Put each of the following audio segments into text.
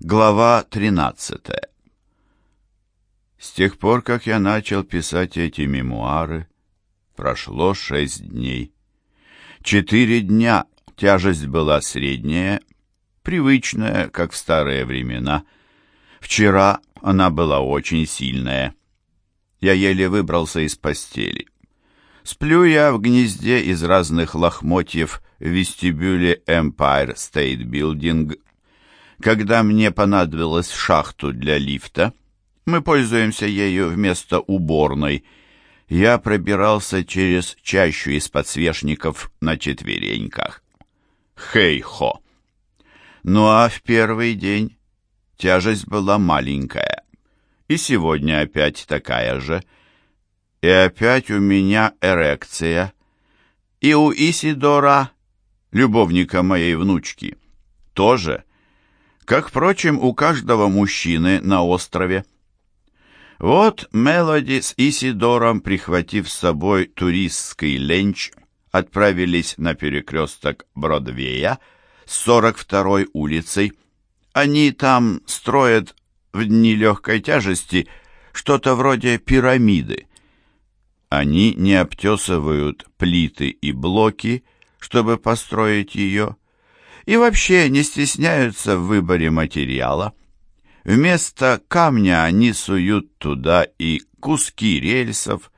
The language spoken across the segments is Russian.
Глава 13 С тех пор, как я начал писать эти мемуары, прошло шесть дней. Четыре дня тяжесть была средняя, привычная, как в старые времена. Вчера она была очень сильная. Я еле выбрался из постели. Сплю я в гнезде из разных лохмотьев в вестибюле Empire State Building когда мне понадобилось шахту для лифта, мы пользуемся ею вместо уборной, я пробирался через чащу из подсвечников на четвереньках. Хей-хо! Ну а в первый день тяжесть была маленькая. И сегодня опять такая же. И опять у меня эрекция. И у Исидора, любовника моей внучки, тоже как, впрочем, у каждого мужчины на острове. Вот Мелоди с Исидором, прихватив с собой туристский ленч, отправились на перекресток Бродвея с 42-й улицей. Они там строят в дни легкой тяжести что-то вроде пирамиды. Они не обтесывают плиты и блоки, чтобы построить ее, и вообще не стесняются в выборе материала. Вместо камня они суют туда и куски рельсов,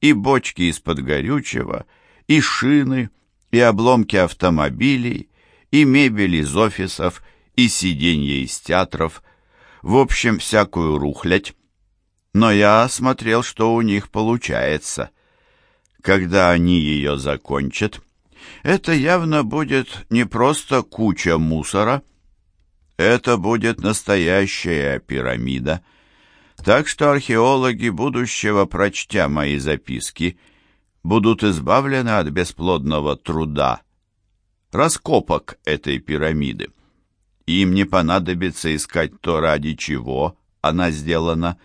и бочки из-под горючего, и шины, и обломки автомобилей, и мебель из офисов, и сиденья из театров, в общем, всякую рухлядь. Но я смотрел, что у них получается. Когда они ее закончат, это явно будет не просто куча мусора, это будет настоящая пирамида. Так что археологи будущего, прочтя мои записки, будут избавлены от бесплодного труда, раскопок этой пирамиды. Им не понадобится искать то, ради чего она сделана.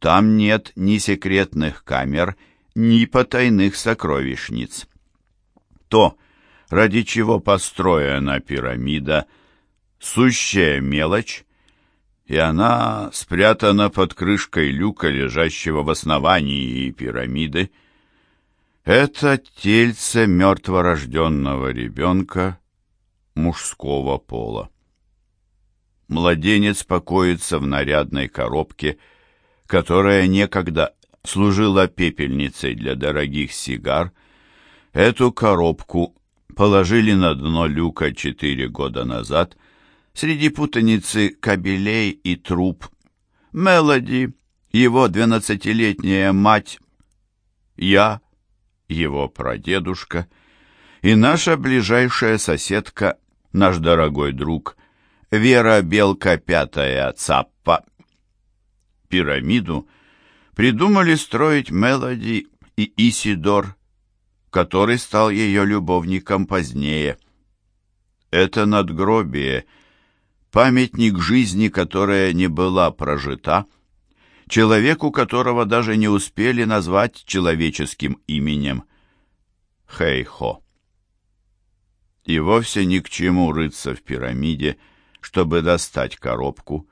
Там нет ни секретных камер, ни потайных сокровищниц то, ради чего построена пирамида, сущая мелочь, и она спрятана под крышкой люка, лежащего в основании пирамиды. Это тельце мертворожденного ребенка мужского пола. Младенец покоится в нарядной коробке, которая некогда служила пепельницей для дорогих сигар, Эту коробку положили на дно люка четыре года назад среди путаницы кабелей и труб. Мелоди, его двенадцатилетняя мать, я, его прадедушка и наша ближайшая соседка, наш дорогой друг, Вера Белка Пятая Цаппа. Пирамиду придумали строить Мелоди и Исидор который стал ее любовником позднее. Это надгробие, памятник жизни, которая не была прожита, человеку, которого даже не успели назвать человеческим именем. Хейхо. И вовсе ни к чему рыться в пирамиде, чтобы достать коробку.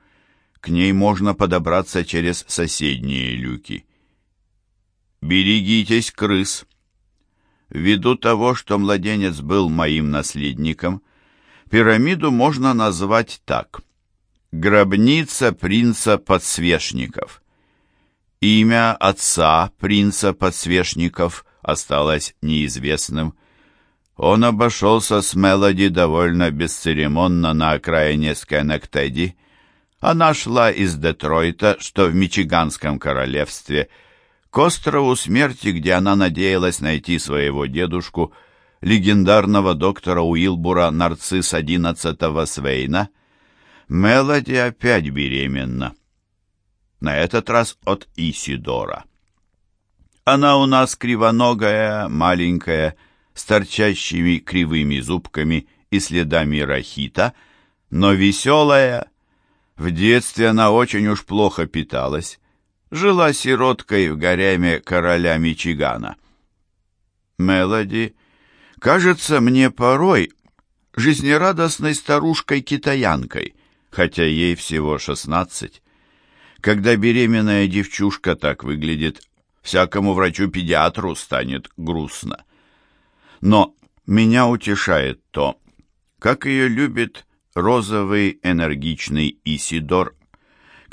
К ней можно подобраться через соседние люки. «Берегитесь крыс!» Ввиду того, что младенец был моим наследником, пирамиду можно назвать так. Гробница принца подсвечников. Имя отца принца подсвечников осталось неизвестным. Он обошелся с Мелоди довольно бесцеремонно на окраине Скенектеди. Она шла из Детройта, что в Мичиганском королевстве – к острову смерти, где она надеялась найти своего дедушку, легендарного доктора Уилбура нарцисс одиннадцатого Свейна, Мелоди опять беременна. На этот раз от Исидора. Она у нас кривоногая, маленькая, с торчащими кривыми зубками и следами рахита, но веселая. В детстве она очень уж плохо питалась, жила сироткой в гареме короля Мичигана. Мелоди кажется мне порой жизнерадостной старушкой-китаянкой, хотя ей всего шестнадцать. Когда беременная девчушка так выглядит, всякому врачу-педиатру станет грустно. Но меня утешает то, как ее любит розовый энергичный Исидор,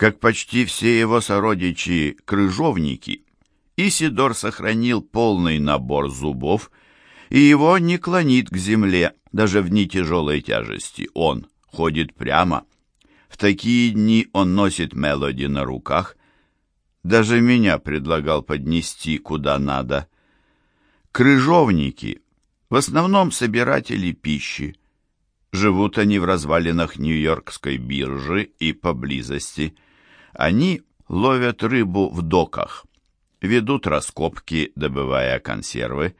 как почти все его сородичи-крыжовники. Исидор сохранил полный набор зубов, и его не клонит к земле, даже в дни тяжелой тяжести. Он ходит прямо. В такие дни он носит Мелоди на руках. Даже меня предлагал поднести куда надо. Крыжовники, в основном собиратели пищи. Живут они в развалинах Нью-Йоркской биржи и поблизости. Они ловят рыбу в доках, ведут раскопки, добывая консервы,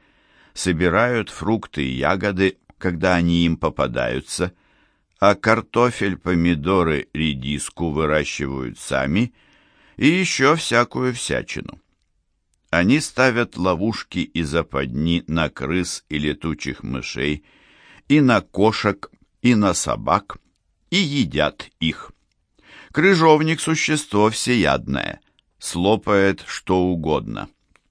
собирают фрукты и ягоды, когда они им попадаются, а картофель, помидоры, редиску выращивают сами и еще всякую всячину. Они ставят ловушки и западни на крыс и летучих мышей, и на кошек, и на собак, и едят их. Крыжовник – существо всеядное, слопает что угодно –